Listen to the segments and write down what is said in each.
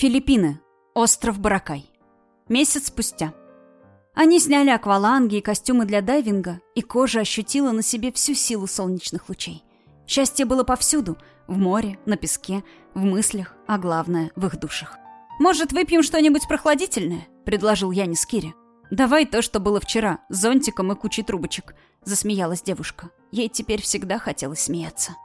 Филиппины. Остров Баракай. Месяц спустя. Они сняли акваланги и костюмы для дайвинга, и кожа ощутила на себе всю силу солнечных лучей. Счастье было повсюду — в море, на песке, в мыслях, а главное — в их душах. «Может, выпьем что-нибудь прохладительное?» — предложил Янис Кире. «Давай то, что было вчера, с зонтиком и кучей трубочек», — засмеялась девушка. Ей теперь всегда хотелось смеяться.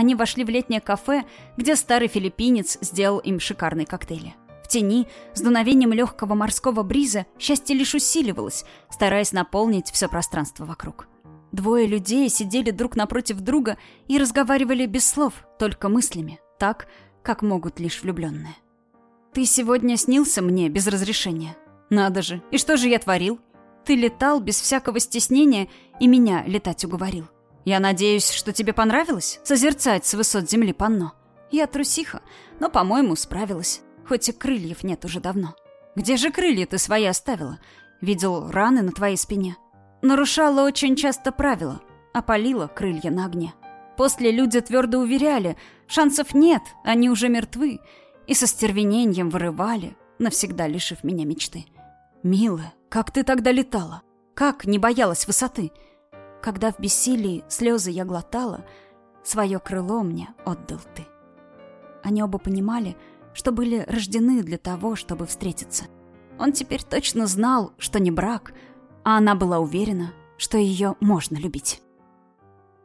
Они вошли в летнее кафе, где старый филиппинец сделал им шикарные коктейли. В тени, с дуновением легкого морского бриза, счастье лишь усиливалось, стараясь наполнить все пространство вокруг. Двое людей сидели друг напротив друга и разговаривали без слов, только мыслями, так, как могут лишь влюбленные. «Ты сегодня снился мне без разрешения. Надо же, и что же я творил? Ты летал без всякого стеснения и меня летать уговорил. Я надеюсь, что тебе понравилось созерцать с высот земли панно. Я трусиха, но, по-моему, справилась, хоть и крыльев нет уже давно. Где же крылья ты свои оставила? Видел раны на твоей спине?» Нарушала очень часто правила, опалила крылья на огне. После люди твердо уверяли, шансов нет, они уже мертвы, и со стервенением вырывали, навсегда лишив меня мечты. «Милая, как ты тогда летала? Как не боялась высоты?» Когда в бессилии слезы я глотала, свое крыло мне отдал ты. Они оба понимали, что были рождены для того, чтобы встретиться. Он теперь точно знал, что не брак — а она была уверена, что ее можно любить.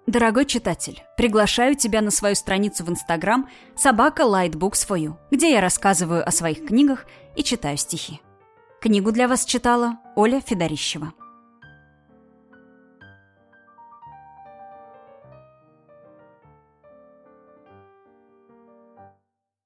Дорогой читатель, приглашаю тебя на свою страницу в Инстаграм «Собака Lightbooks for you», где я рассказываю о своих книгах и читаю стихи. Книгу для вас читала Оля Федорищева.